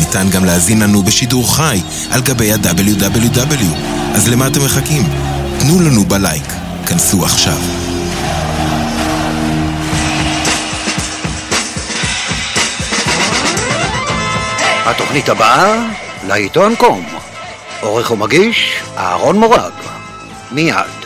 ניתן גם להאזין לנו בשידור חי על גבי ה-WW. אז למה אתם מחכים? תנו לנו בלייק. כנסו עכשיו. התוכנית הבאה, לעיתון קום. עורך ומגיש, אהרון מורג. מיד.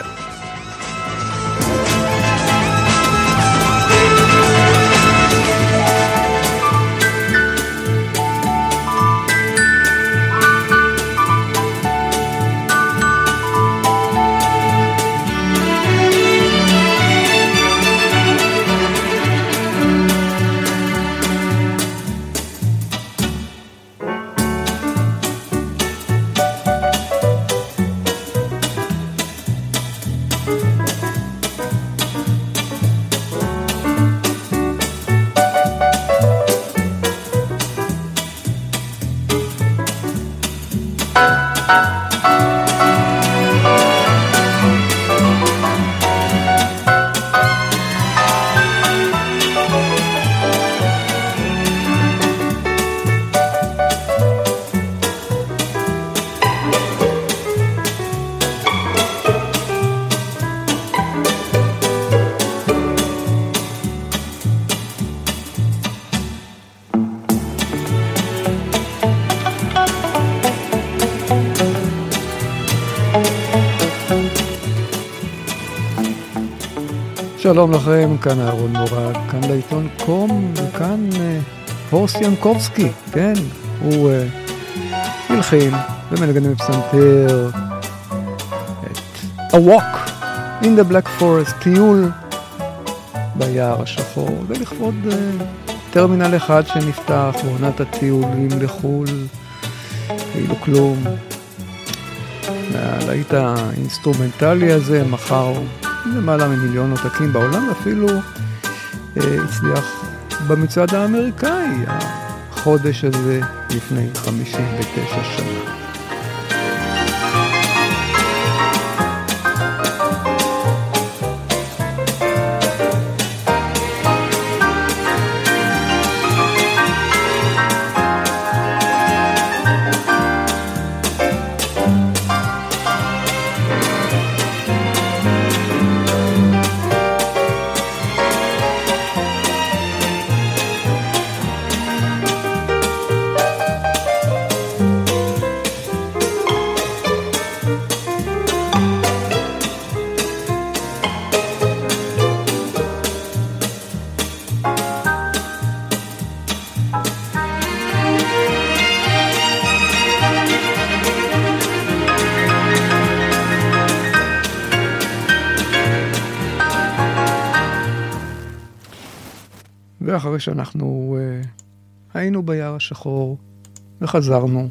שלום לכם, כאן אהרון מורג, כאן לעיתון קום, וכאן אה, הורס ינקובסקי, כן, הוא אה, הלחין ומנגן בפסנתר את A Walk in the Black Forest, טיול ביער השחור, ולכבוד אה, טרמינל אחד שנפתח בעונת הטיולים לחו"ל, כאילו כלום. הלהיט האינסטרומנטלי הזה מכר למעלה ממיליון עותקים בעולם, ואפילו אה, הצליח במצעד האמריקאי החודש הזה לפני 59 שנה. ואחרי שאנחנו uh, היינו ביער השחור וחזרנו,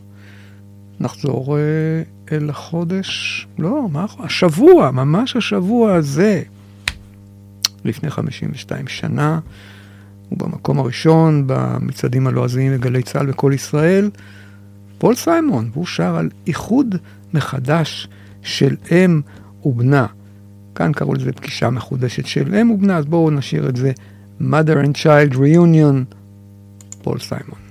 נחזור uh, אל החודש, לא, מה, השבוע, ממש השבוע הזה, לפני 52 שנה, הוא במקום הראשון במצעדים הלועזיים לגלי צה"ל בכל ישראל, פול סיימון, והוא שר על איחוד מחדש של אם ובנה. כאן קראו לזה פגישה מחודשת של אם ובנה, אז בואו נשאיר את זה Mother and Child Reunion, Paul Simon.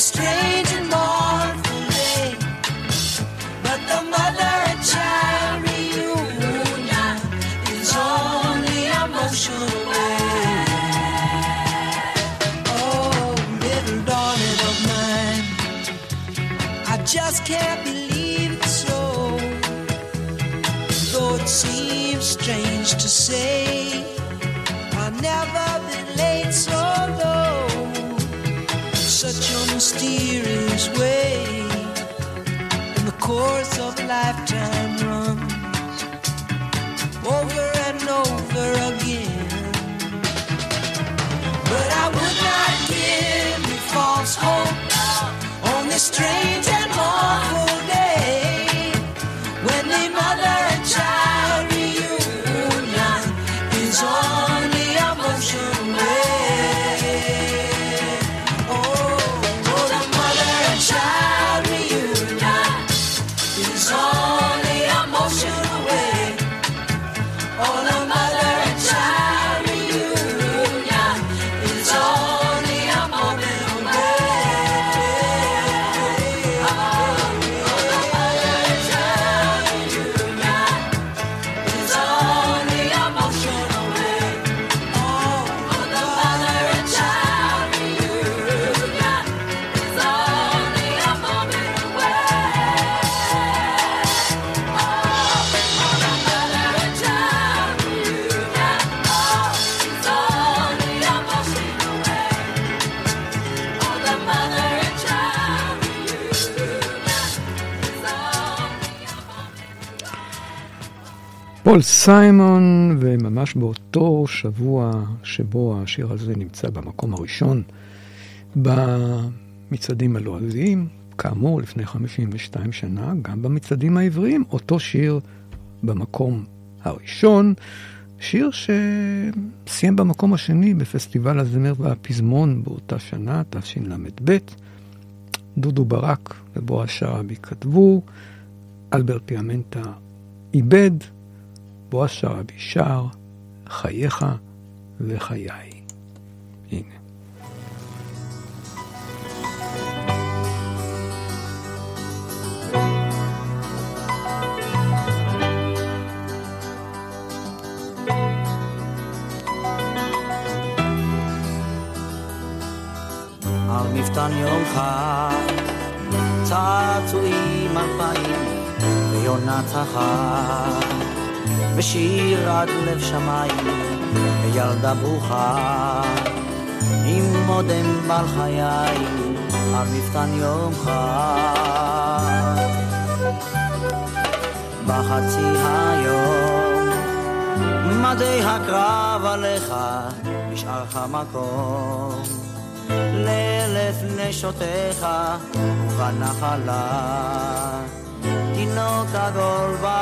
Strange and mournful day. But the mother and child reunion is only. Oh, little darling of mine, I just can't believe strange to say, I've never been late so low. Such a mysterious way, In the course of a lifetime runs over and over again. But I would not give you false hope on this strange פול סיימון, וממש באותו שבוע שבו השיר הזה נמצא במקום הראשון במצעדים הלועזיים, כאמור לפני 52 שנה, גם במצעדים העבריים, אותו שיר במקום הראשון, שיר שסיים במקום השני בפסטיבל הזמר והפזמון באותה שנה, תשל"ב. דודו ברק ובועז שרעבי כתבו, אלברט פיאמנטה איבד, בועז שרעבי שר, חייך וחיי. הנה. על מפתן יום חג, צעצועים אלפיים ויונת החג, ושיר עד לב שמיים, וילדה ברוכה, עם מודם בעל חיי, על מפתן חג. בחצי היום, מדי הקרב עליך, נשאר לך מקום. לאלף נשותיך ובנחלה, תינוק עגול בעגלה.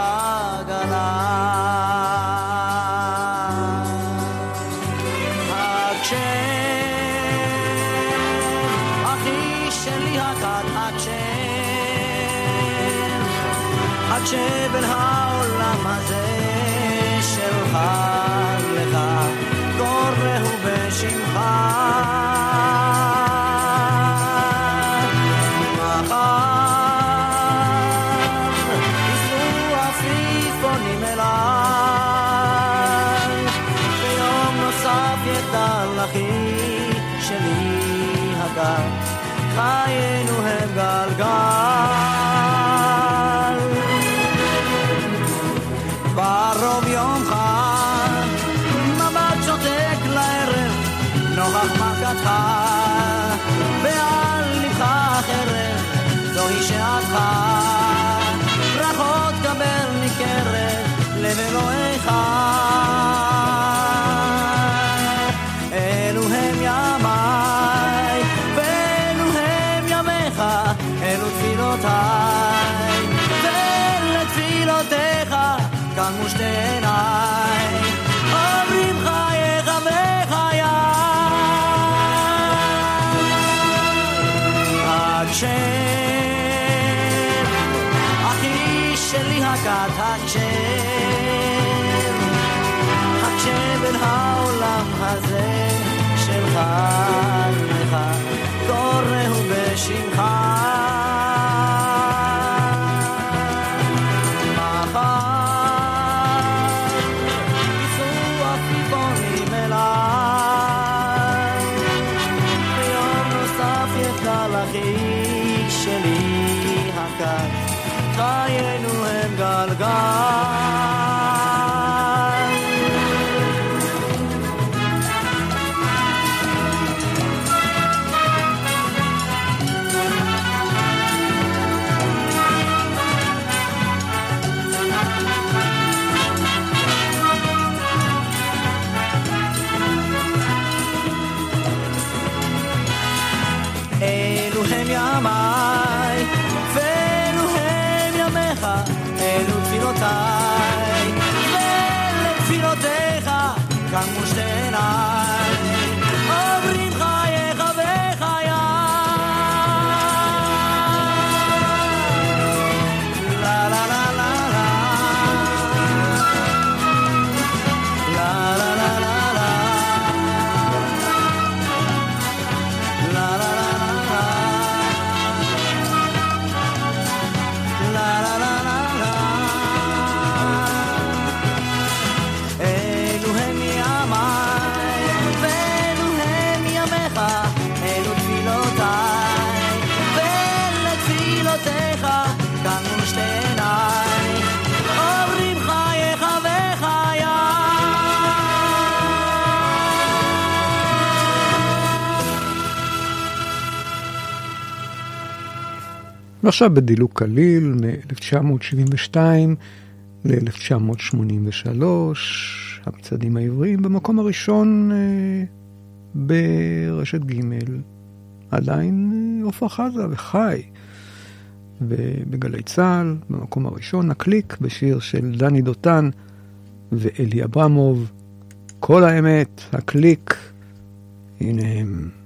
ועכשיו בדילוג קליל מ-1972 ל-1983, המצעדים העבריים במקום הראשון אה, ברשת ג' עדיין אה, עופרה חזה וחי. ובגלי צה"ל, במקום הראשון, הקליק בשיר של דני דותן ואלי אברמוב, כל האמת, הקליק, הנה הם.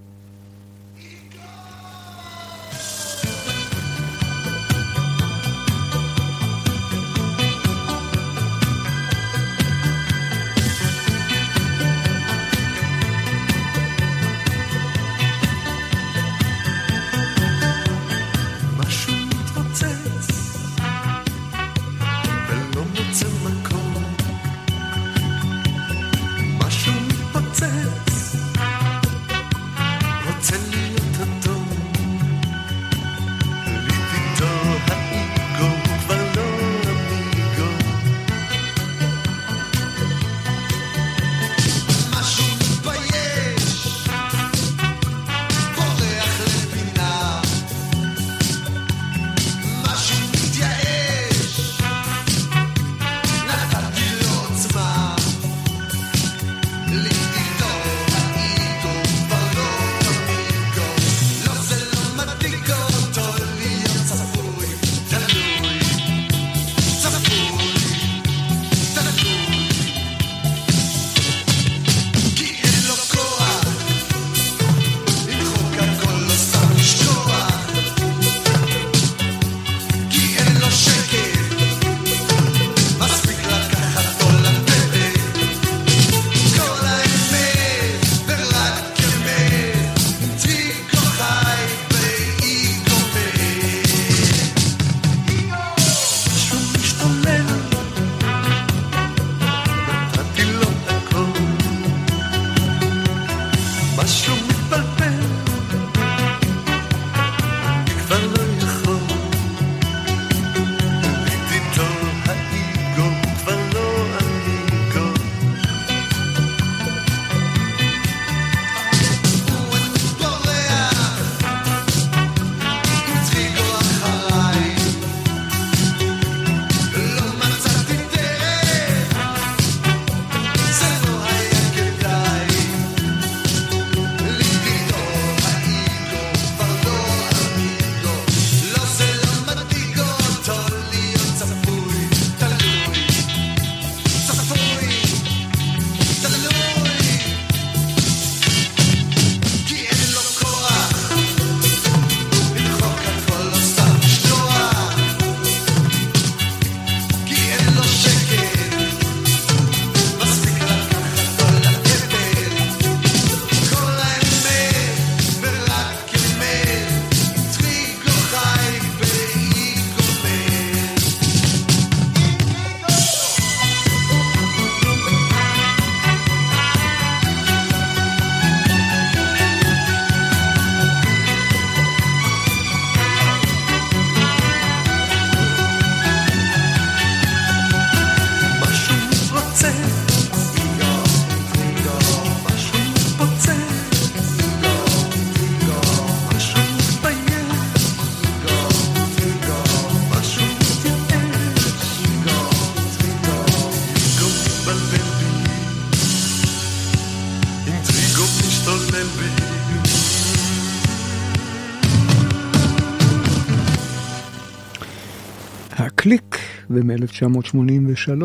ומ-1983,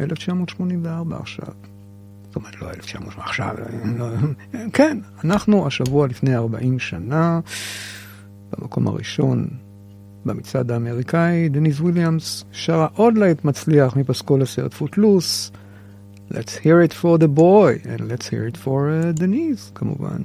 1984 עכשיו. זאת אומרת, לא 1900 עכשיו, לא, כן, אנחנו השבוע לפני 40 שנה, במקום הראשון במצעד האמריקאי, דניס וויליאמס שרה עוד לעת מצליח מפסקול הסרט פוטלוס, Let's hear it for the boy, and let's hear it for uh, Denise, כמובן.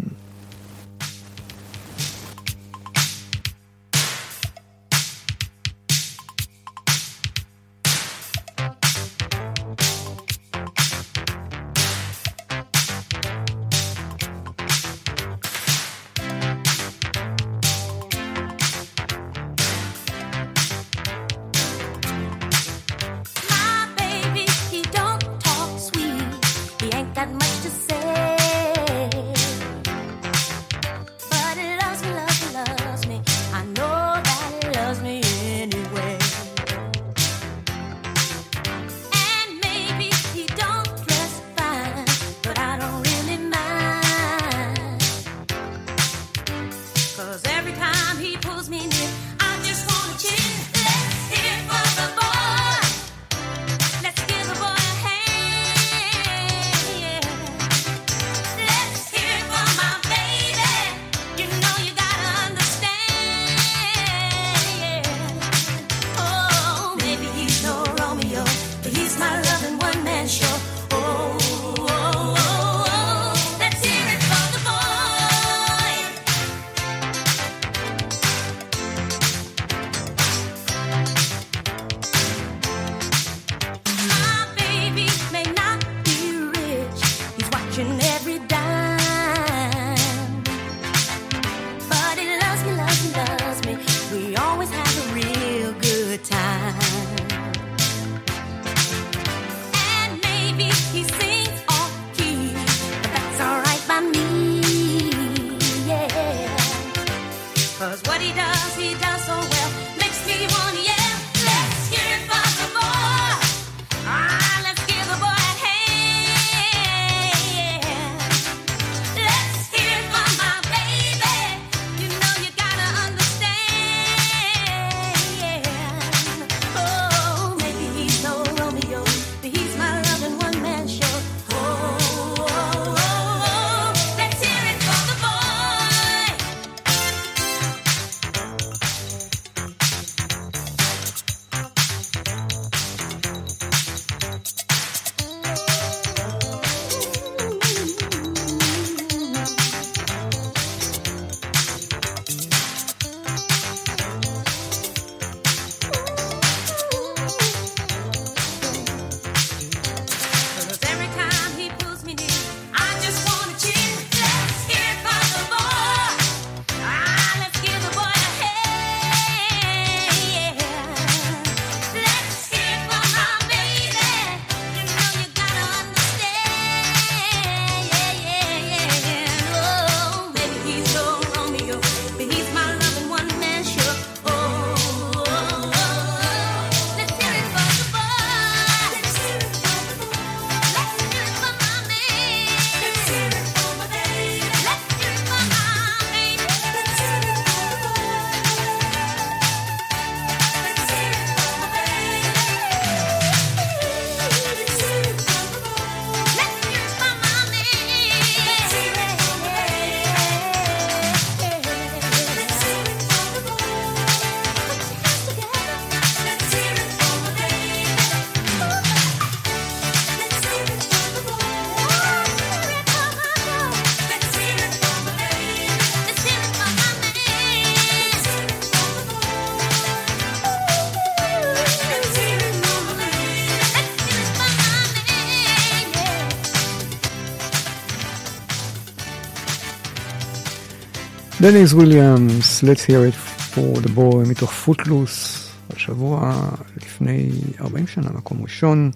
דניס וויליאמס, Let's hear it for the boy מתוך פוטלוס, השבוע לפני 40 שנה, מקום ראשון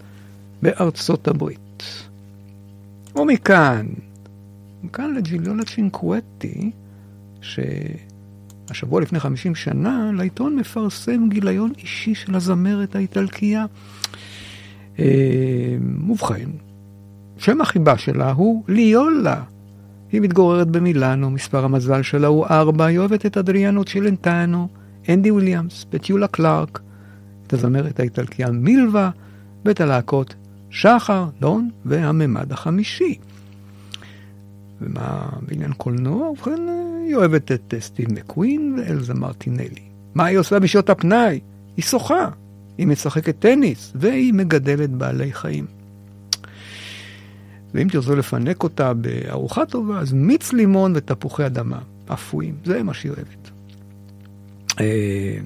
בארצות הברית. ומכאן, מכאן לג'יליונה צ'ינקואטי, שהשבוע לפני 50 שנה, לעיתון מפרסם גיליון אישי של הזמרת האיטלקייה. אה, ובכן, שם החיבה שלה הוא ליולה. היא מתגוררת במילאנו, מספר המזל שלה הוא ארבע, היא אוהבת את אדריאנו צ'ילנטנו, אנדי וויליאמס, בטיולה קלארק, את הזמרת האיטלקיה מילווה, ואת הלהקות שחר, דון והממד החמישי. ומה בעניין קולנוע? ובכן, היא אוהבת את סטיב מקווין ואלזה מרטינלי. מה היא עושה בשעות הפנאי? היא שוחה, היא משחקת טניס, והיא מגדלת בעלי חיים. ואם תרצו לפנק אותה בארוחה טובה, אז מיץ לימון ותפוחי אדמה אפויים, זה מה שהיא אוהבת. אה,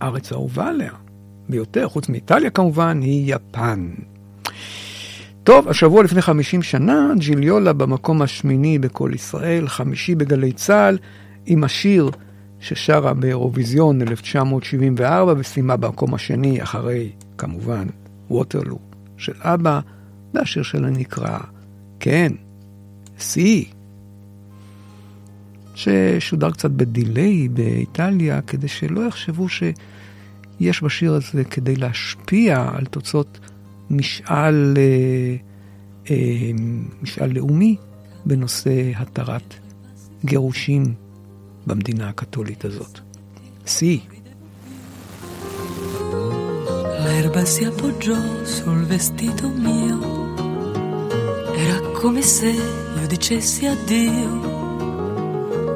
הארץ האהובה עליה ביותר, חוץ מאיטליה כמובן, היא יפן. טוב, השבוע לפני 50 שנה, ג'יליולה במקום השמיני בכל ישראל, חמישי בגלי צה"ל, עם השיר ששרה באירוויזיון 1974 וסיימה במקום השני אחרי, כמובן, ווטרלו של אבא, והשיר שלה נקרא, כן, סי, ששודר קצת בדיליי באיטליה, כדי שלא יחשבו שיש בשיר הזה כדי להשפיע על תוצאות משאל, אה, אה, משאל לאומי בנושא התרת גירושים במדינה הקתולית הזאת. סי. L'erba si appoggiò sul vestito mio, come se io dicessi addio.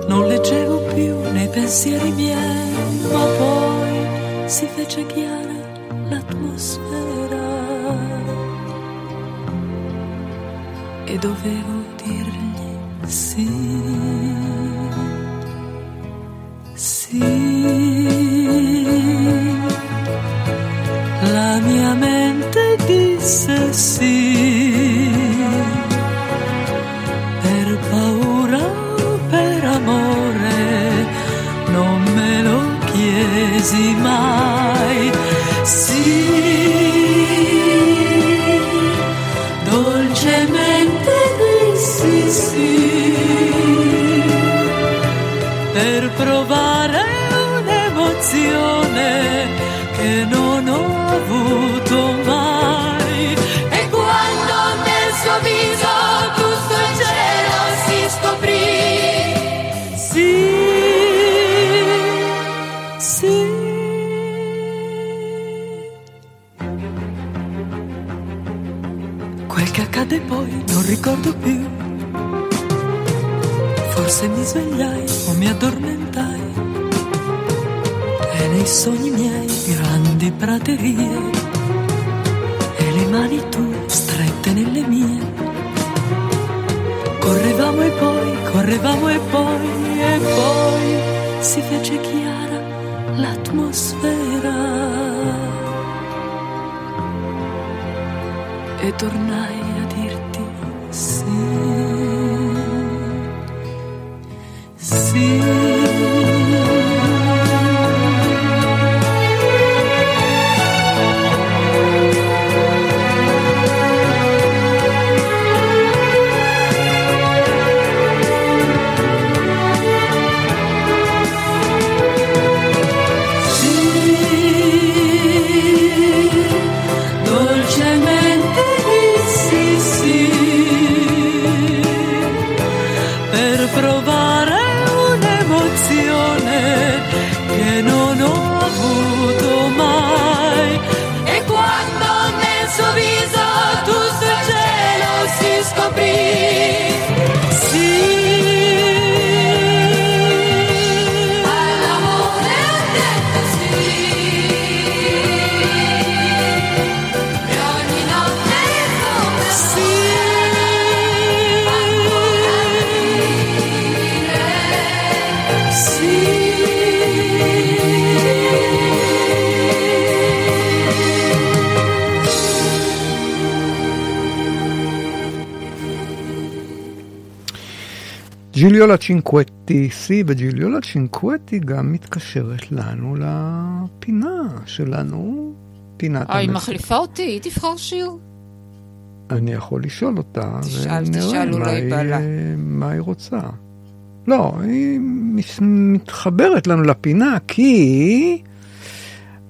Non leggevo più nei pensieri miei, ma poi si fece chiara l'atmosfera. E dovevo dirgli sì. Provare un'emozione che non ho avuto mai. E quando nel suo viso tutto il cielo si scoprì, sì, sì. Quel che accade poi non ricordo più. Forse mi svegliai o mi addormentai e nei sogni miei grandi praterie e le mani tu strette nelle mie. Correvamo e poi, correvamo e poi, e poi si fece chiara l'atmosfera. E tornai ג'יליולה צ'ינקווטי סי, וג'יליולה צ'ינקווטי גם מתקשרת לנו לפינה שלנו, פינת אה, היא מחליפה אותי, היא תבחר שיר. אני יכול לשאול אותה, תשאל, תשאל, מה אולי בא לה. מה היא רוצה. לא, היא מתחברת לנו לפינה, כי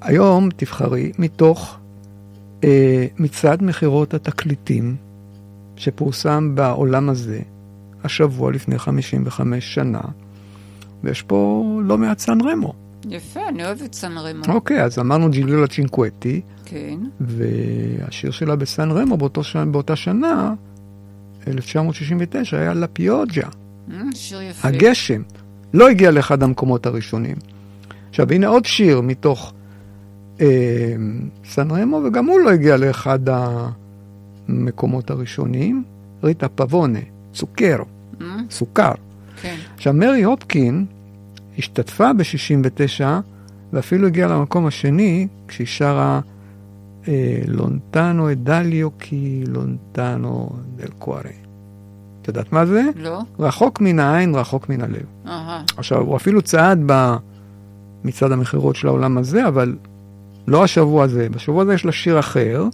היום תבחרי מתוך אה, מצעד מכירות התקליטים שפורסם בעולם הזה השבוע לפני 55 שנה, ויש פה לא מעט סן רמו. יפה, אני אוהבת סן רמו. אוקיי, אז אמרנו ג'ילולה צ'ינקווטי, כן. והשיר שלה בסן רמו באותו. באותה שנה, 1969, היה לה פיוג'ה, אמ, שיר יפה. הגשם. לא הגיע לאחד המקומות הראשונים. עכשיו, הנה עוד שיר מתוך אה, סן רמו, וגם הוא לא הגיע לאחד המקומות הראשונים. ריטה פבונה, סוכרו, אמ, סוכר. כן. עכשיו, מרי הופקין השתתפה ב-69, ואפילו הגיעה למקום השני, כשהיא שרה אה, לונטנו את דליו כי לונטנו דל קוארה. את יודעת מה זה? לא? רחוק מן העין, רחוק מן הלב. אהה. עכשיו, הוא אפילו צעד במצעד המכירות של העולם הזה, אבל לא השבוע הזה. בשבוע הזה יש לה שיר אחר.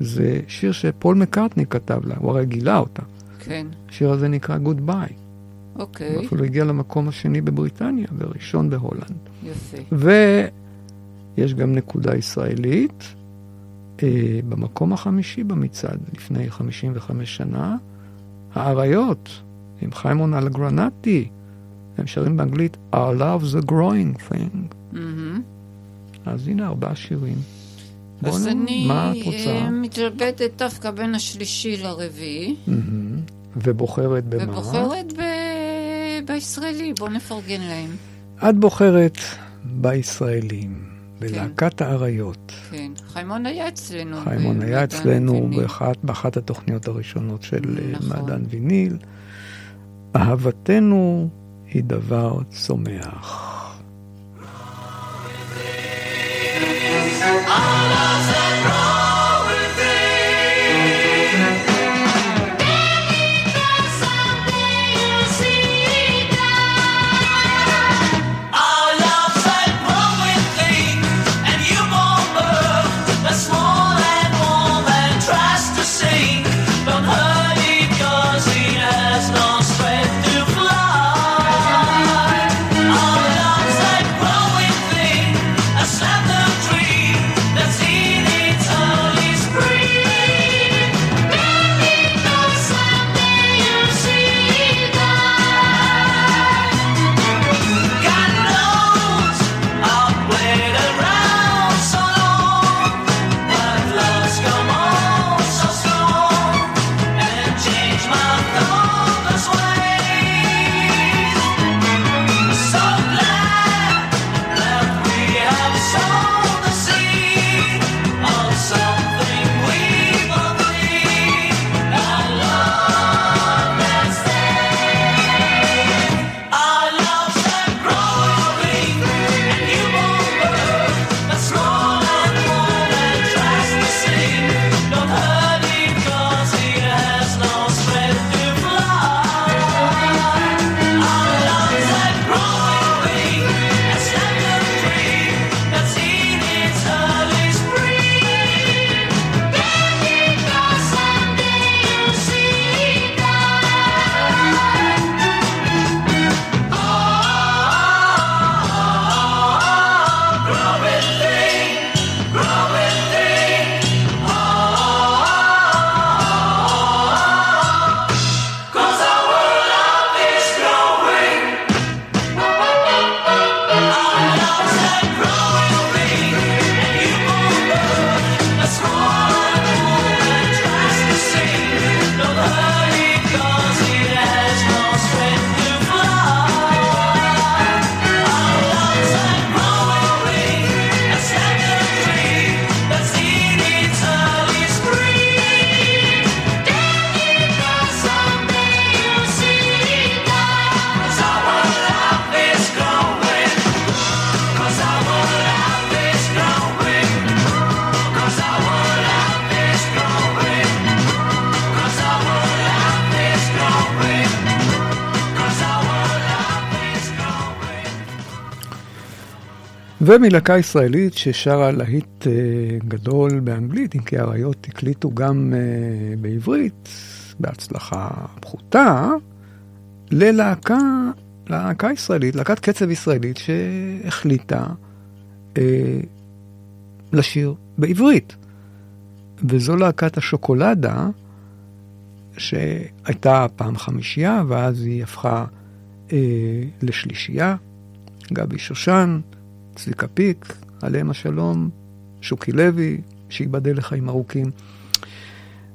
זה שיר שפול מקארטני כתב לה, הוא הרי גילה אותה. כן. השיר הזה נקרא Good Bye. אוקיי. הוא אפילו הגיע למקום השני בבריטניה, וראשון בהולנד. יפה. ויש גם נקודה ישראלית, אה, במקום החמישי במצעד, לפני 55 שנה, האריות, עם חיימון אלגרנטי, הם שרים באנגלית Our love's a growing thing. מהמם. אז הנה ארבעה שירים. אז נו, אני מה את רוצה? אה, מתלבטת דווקא בין השלישי לרביעי, מהמם. ובוחרת במה? ובוחרת ב- בישראלי, בוא נפרגן להם. את בוחרת בישראלים, בלהקת האריות. כן. חיימון היה אצלנו. חיימון היה אצלנו. באחת, באחת התוכניות הראשונות של אה, נכון. מעדן ויניל. אהבתנו היא דבר צומח. All of ומלהקה ישראלית ששרה להיט אה, גדול באנגלית, אם כי האריות הקליטו גם אה, בעברית, בהצלחה פחותה, ללהקה, להקה ישראלית, להקת קצב ישראלית שהחליטה אה, לשיר בעברית. וזו להקת השוקולדה, שהייתה פעם חמישייה, ואז היא הפכה אה, לשלישייה. גבי שושן, צביקה פיק, עליהם השלום, שוקי לוי, שייבדל לחיים ארוכים.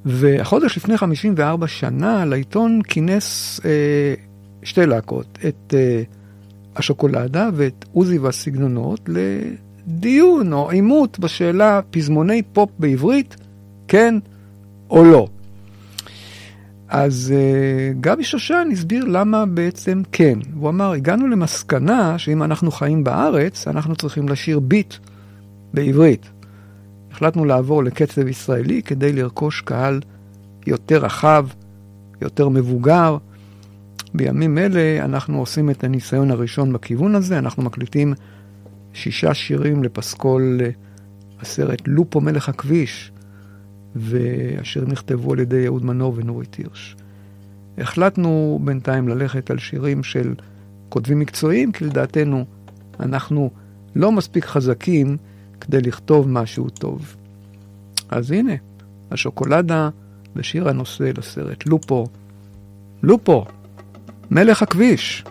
והחודש לפני 54 שנה לעיתון כינס אה, שתי להקות, את אה, השוקולדה ואת עוזי והסגנונות, לדיון או עימות בשאלה פזמוני פופ בעברית, כן או לא. אז uh, גבי שושן הסביר למה בעצם כן. הוא אמר, הגענו למסקנה שאם אנחנו חיים בארץ, אנחנו צריכים לשיר ביט בעברית. החלטנו לעבור לקצב ישראלי כדי לרכוש קהל יותר רחב, יותר מבוגר. בימים אלה אנחנו עושים את הניסיון הראשון בכיוון הזה, אנחנו מקליטים שישה שירים לפסקול אה, הסרט לופו מלך הכביש, והשירים נכתבו על ידי אהוד מנור ונורית הירש. החלטנו בינתיים ללכת על שירים של כותבים מקצועיים, כי לדעתנו אנחנו לא מספיק חזקים כדי לכתוב משהו טוב. אז הנה, השוקולדה בשיר הנושא לסרט לופו. לופו, מלך הכביש.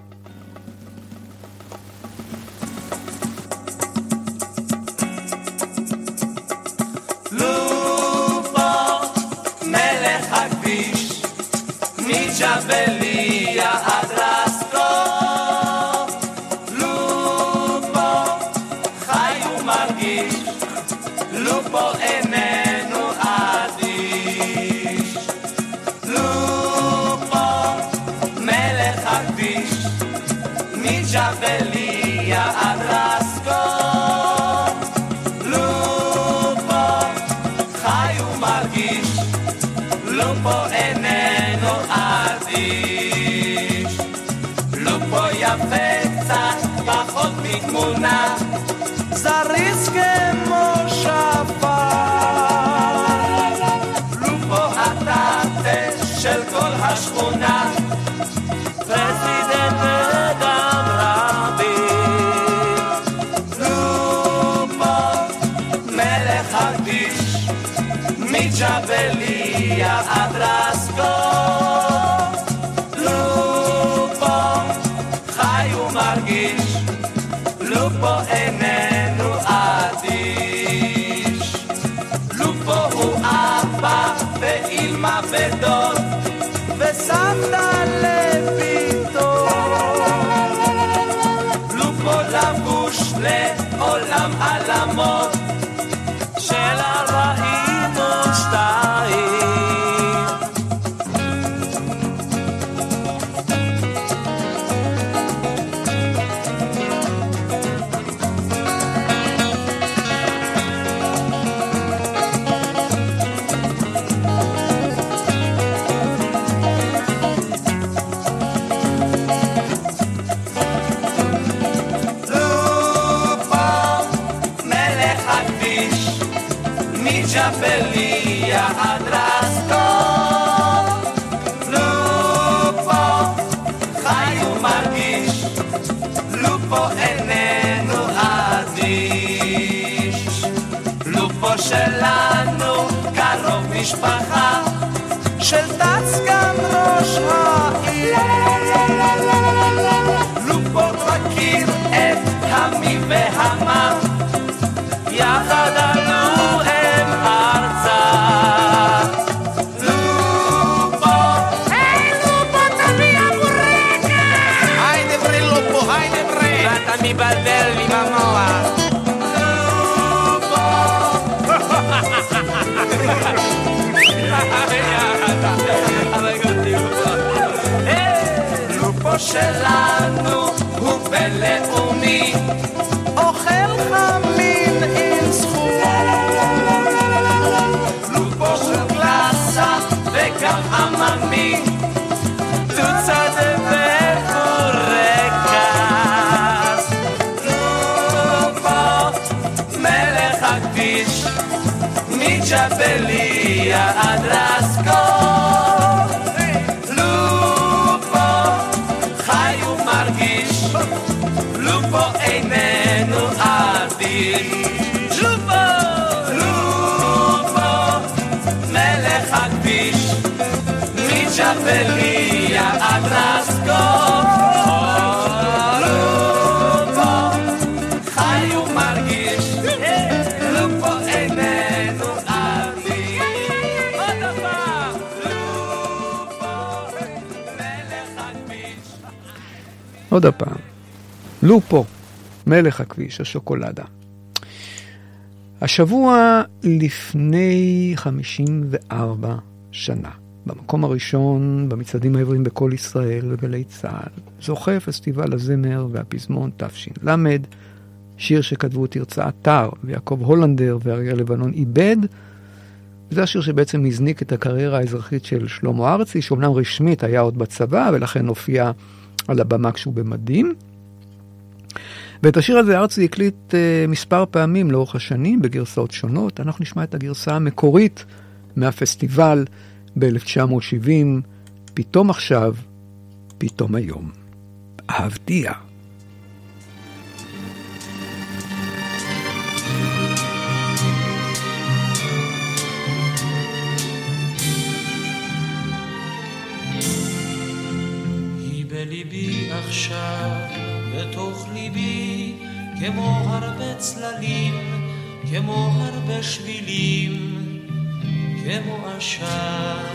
לופו יפה קצת פחות מתמונה, זריז כמו קרוב משפחה, של תץ גם ראש העיר. ya tenía atrás עוד הפעם, לופו, מלך הכביש, השוקולדה. השבוע לפני 54 שנה, במקום הראשון במצעדים העבריים בכל ישראל ובגלי צה"ל, זוכה פסטיבל הזמר והפזמון תש"ל, שיר שכתבו תרצה אתר ויעקב הולנדר ואריה לבנון איבד. זה השיר שבעצם הזניק את הקריירה האזרחית של שלמה ארצי, שאומנם רשמית היה עוד בצבא ולכן הופיע על הבמה כשהוא במדים. ואת השיר הזה ארצי הקליט uh, מספר פעמים לאורך השנים בגרסאות שונות. אנחנו נשמע את הגרסה המקורית מהפסטיבל ב-1970, פתאום עכשיו, פתאום היום. אהבתיה. עכשיו, ליבי, כמו הרבה צללים, כמו הרבה שבילים, כמו עשן.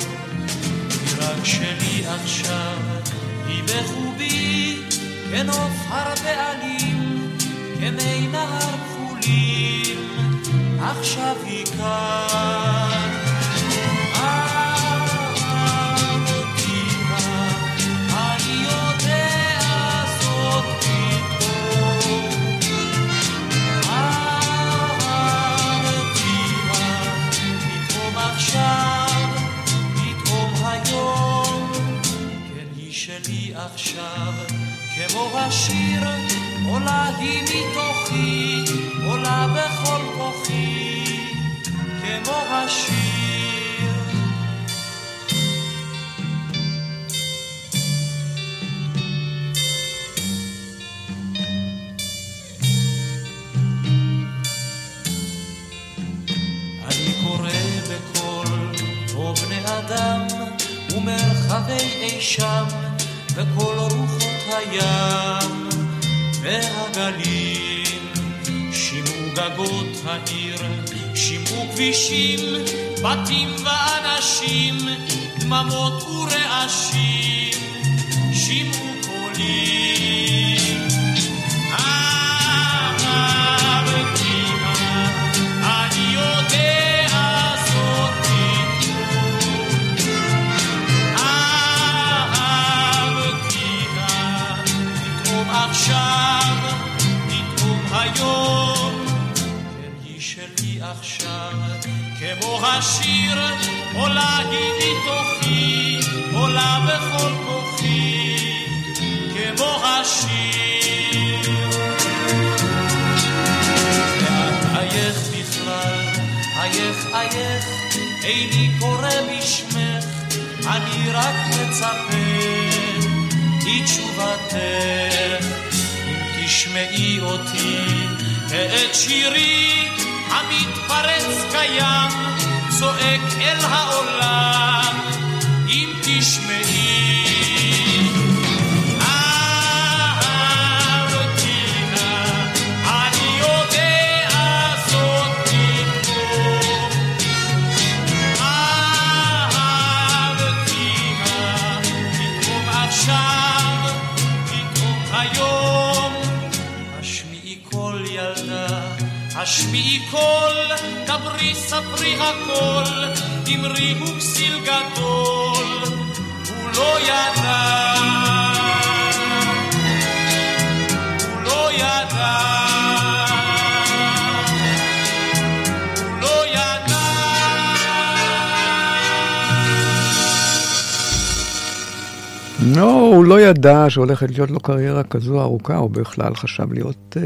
היא רק שלי עכשיו, היא בחובי, כנוף הרבה עלים, כמי נהר כחולים, עכשיו היא כאן. עכשיו, כמו השיר, עולה היא מתוכי, עולה בכל כוחי, כמו השיר. אני קורא בקול, או בני אדם, ומרחבי אי שם, בכל רוחות הים והגלים. שימעו גגות העיר, שימעו כבישים, בתים ואנשים, דממות ורעשים, שימעו קולים. עולה היא מתוכי, עולה בכל כוחי, כמו השיר. ואת עייך בכלל, עייך עייך, איני קורא בשמך, אני רק מצפה לתשובתך. אם תשמעי אותי, את שירי המתפרץ קיים, זועק אל העולם, אם תשמעי. אהבתיה, השמיעי קול, דברי ספרי הכל, אמרי הוא כסיל גדול, הוא לא ידע. הוא לא ידע. לא, הוא לא ידע שהולכת להיות לו קריירה כזו ארוכה, הוא בכלל חשב להיות אה,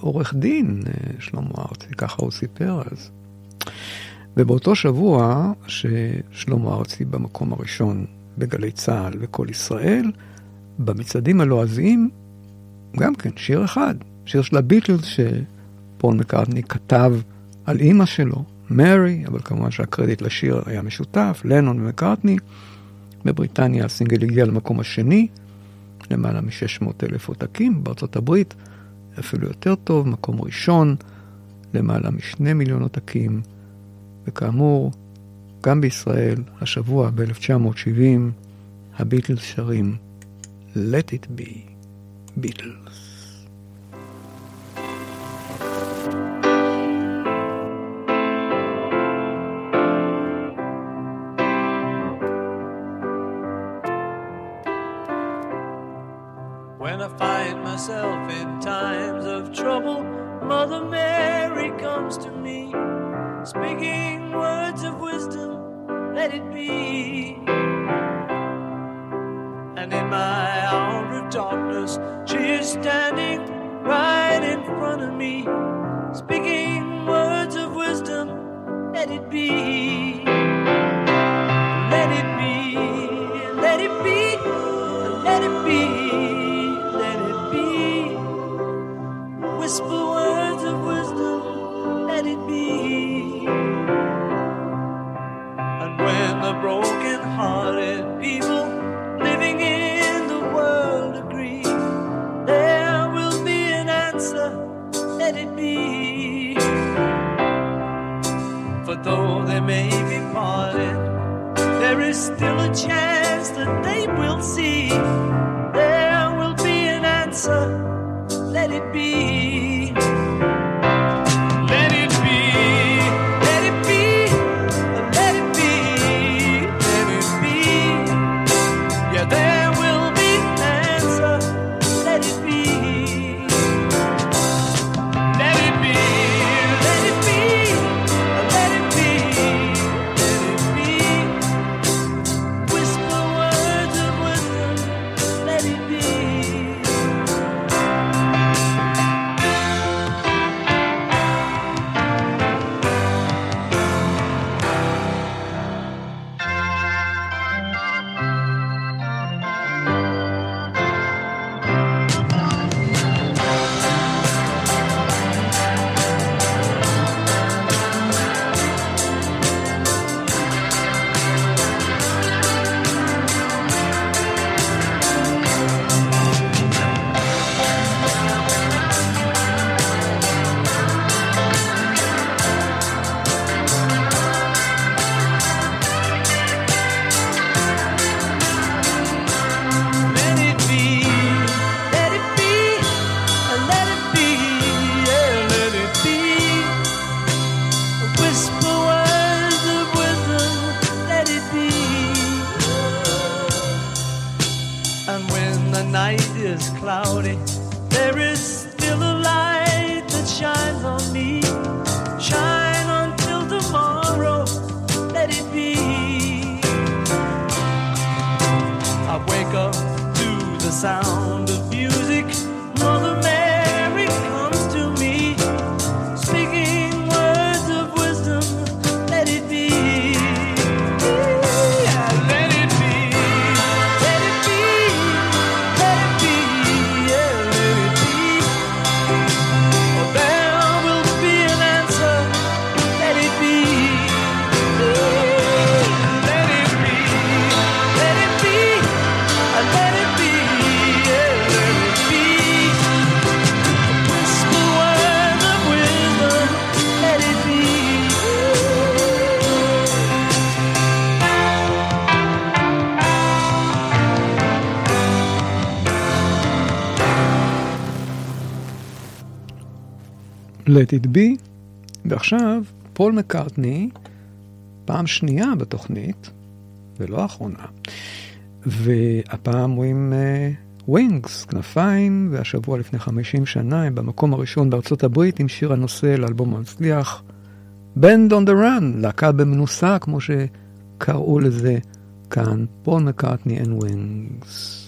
עורך דין, אה, שלמה ארצי, ככה הוא סיפר אז. ובאותו שבוע ששלמה ארצי במקום הראשון בגלי צה"ל וכל ישראל, במצעדים הלועזיים, גם כן, שיר אחד, שיר של הביטלס שפול מקארטני כתב על אימא שלו, מרי, אבל כמובן שהקרדיט לשיר היה משותף, לנון ומקארטני. בבריטניה הסינגל הגיע למקום השני, למעלה מ-600 אלף עותקים, בארצות הברית אפילו יותר טוב, מקום ראשון, למעלה מ-2 מיליון עותקים, וכאמור, גם בישראל, השבוע ב-1970, הביטלס שרים Let it be, ביטלס. be speaking words of wisdom. Let it be. Let it be. Let it be. Let it be. Let it be. Whisper words of wisdom. Let it be. And when the broken hearted for though they may be parted, there is still a chance that they will see. Let It Be, ועכשיו פול מקארטני, פעם שנייה בתוכנית, ולא האחרונה, והפעם הוא עם אה, Wings, אה, כנפיים, והשבוע לפני 50 שנה הם במקום הראשון בארצות הברית עם שיר הנושא לאלבום המצליח, Band on the Run, להקה במנוסה, כמו שקראו לזה כאן, פול מקארטני and Wings.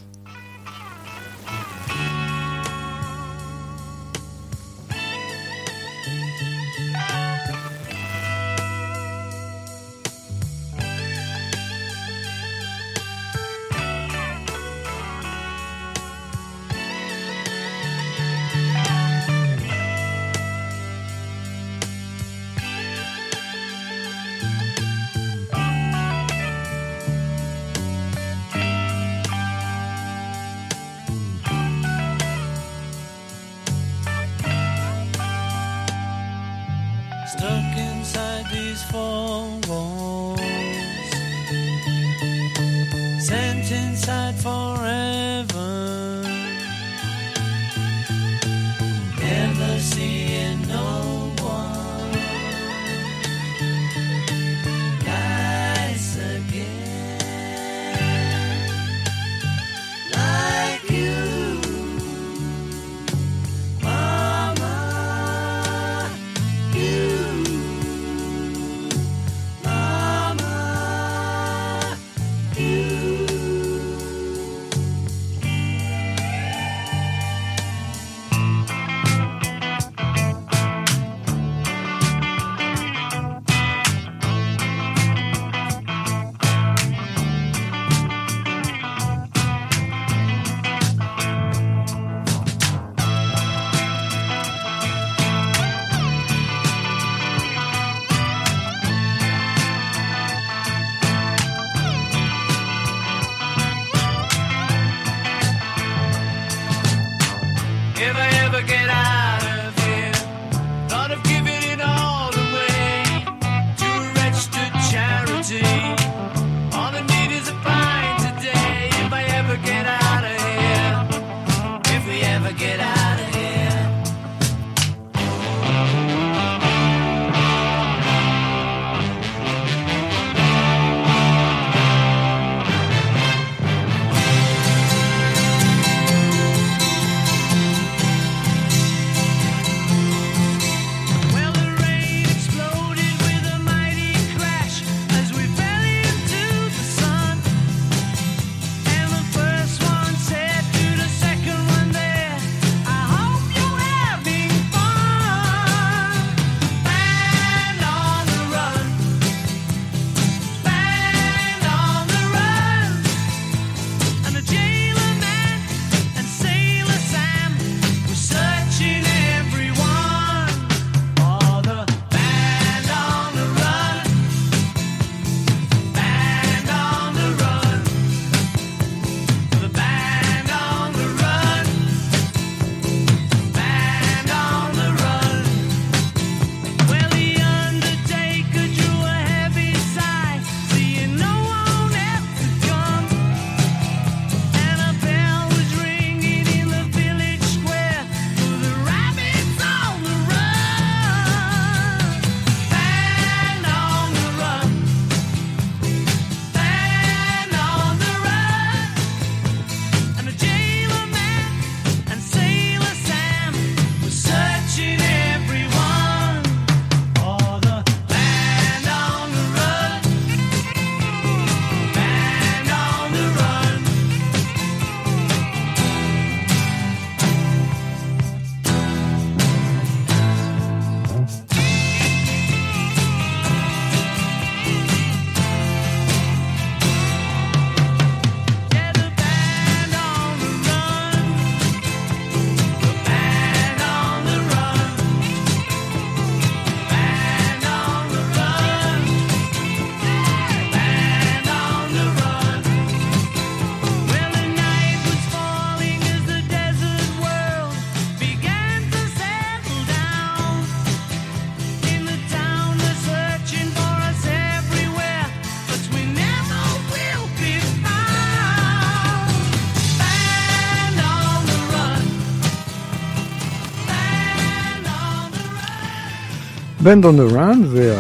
Band on the Run זה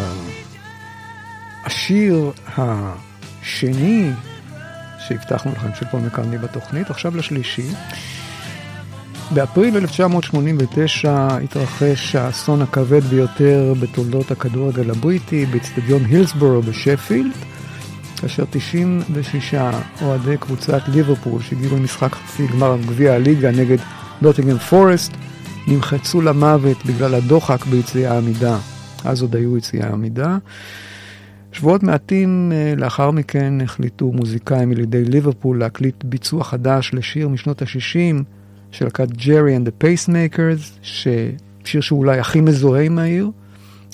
השיר השני שהבטחנו לכם של פול מקרני בתוכנית, עכשיו לשלישי. באפריל 1989 התרחש האסון הכבד ביותר בתולדות הכדורגל הבריטי באצטדיון הילסבורו בשפילד, כאשר 96 אוהדי קבוצת ליברפול שהגיעו למשחק חצי גמר גביע הליגה נגד דוטינגן פורסט נמחצו למוות בגלל הדוחק ביציעי העמידה. אז עוד היו יציעי העמידה. שבועות מעטים אה, לאחר מכן החליטו מוזיקאים ילידי ליברפול להקליט ביצוע חדש לשיר משנות ה-60 של להקת ג'רי the Pacemakers, שיר שאולי הכי מזוהה עם העיר,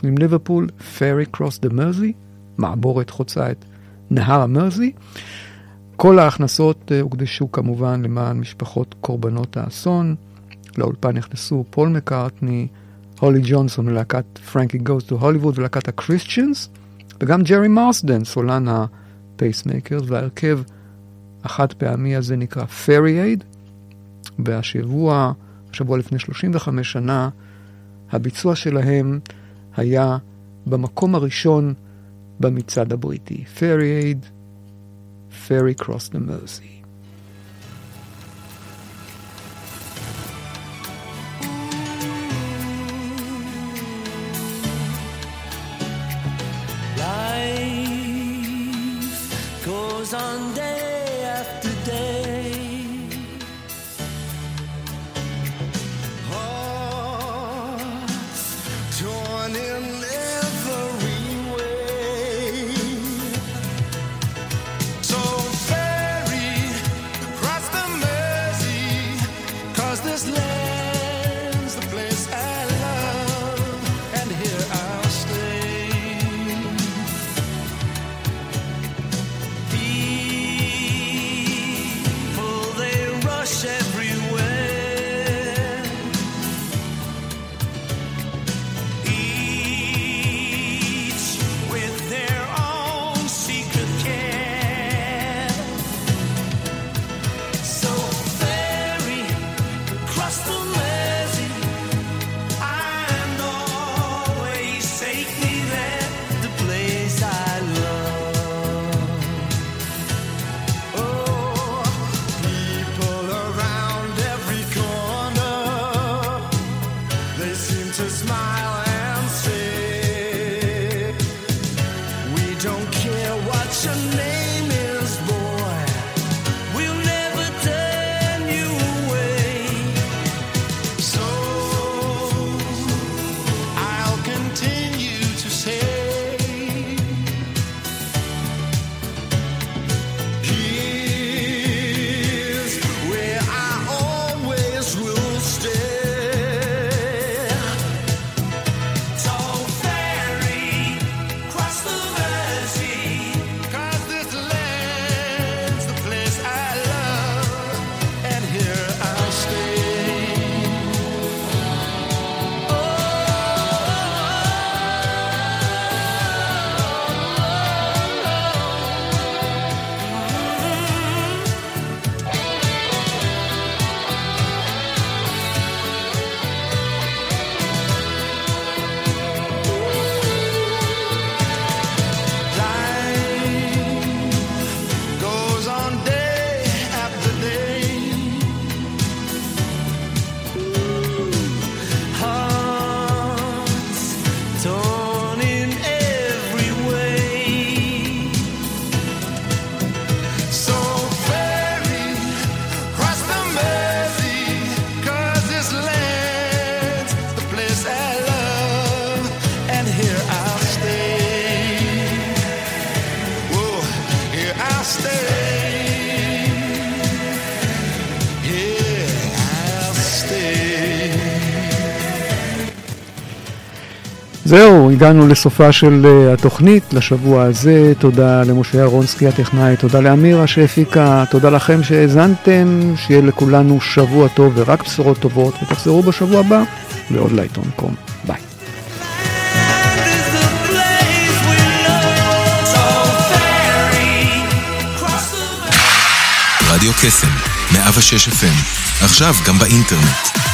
עם ליברפול, Ferry Cross the Mersey, מעבורת חוצה את נהר המרזי. כל ההכנסות אה, הוקדשו כמובן למען משפחות קורבנות האסון. לאולפן נכנסו פול מקארטני, הולי ג'ונסון מלהקת Frankie Goes to Hollywood ולהקת ה Christians, וגם ג'רי מרסדן, סולן ה Pacemakers, וההרכב החד פעמי הזה נקרא Ferry Aid, והשבוע השבוע לפני 35 שנה, הביצוע שלהם היה במקום הראשון במצעד הבריטי, Ferry Aid, Ferry Cross the Mersey. Goes on day הגענו לסופה של אה, התוכנית לשבוע הזה. תודה למשה אהרונסקי הטכנאי, תודה לאמירה שהפיקה, תודה לכם שהאזנתם, שיהיה לכולנו שבוע טוב ורק בשורות טובות, ותחזרו בשבוע הבא לעוד לעיתון קום. ביי. רדיו קסם, 106 FM, עכשיו גם באינטרנט.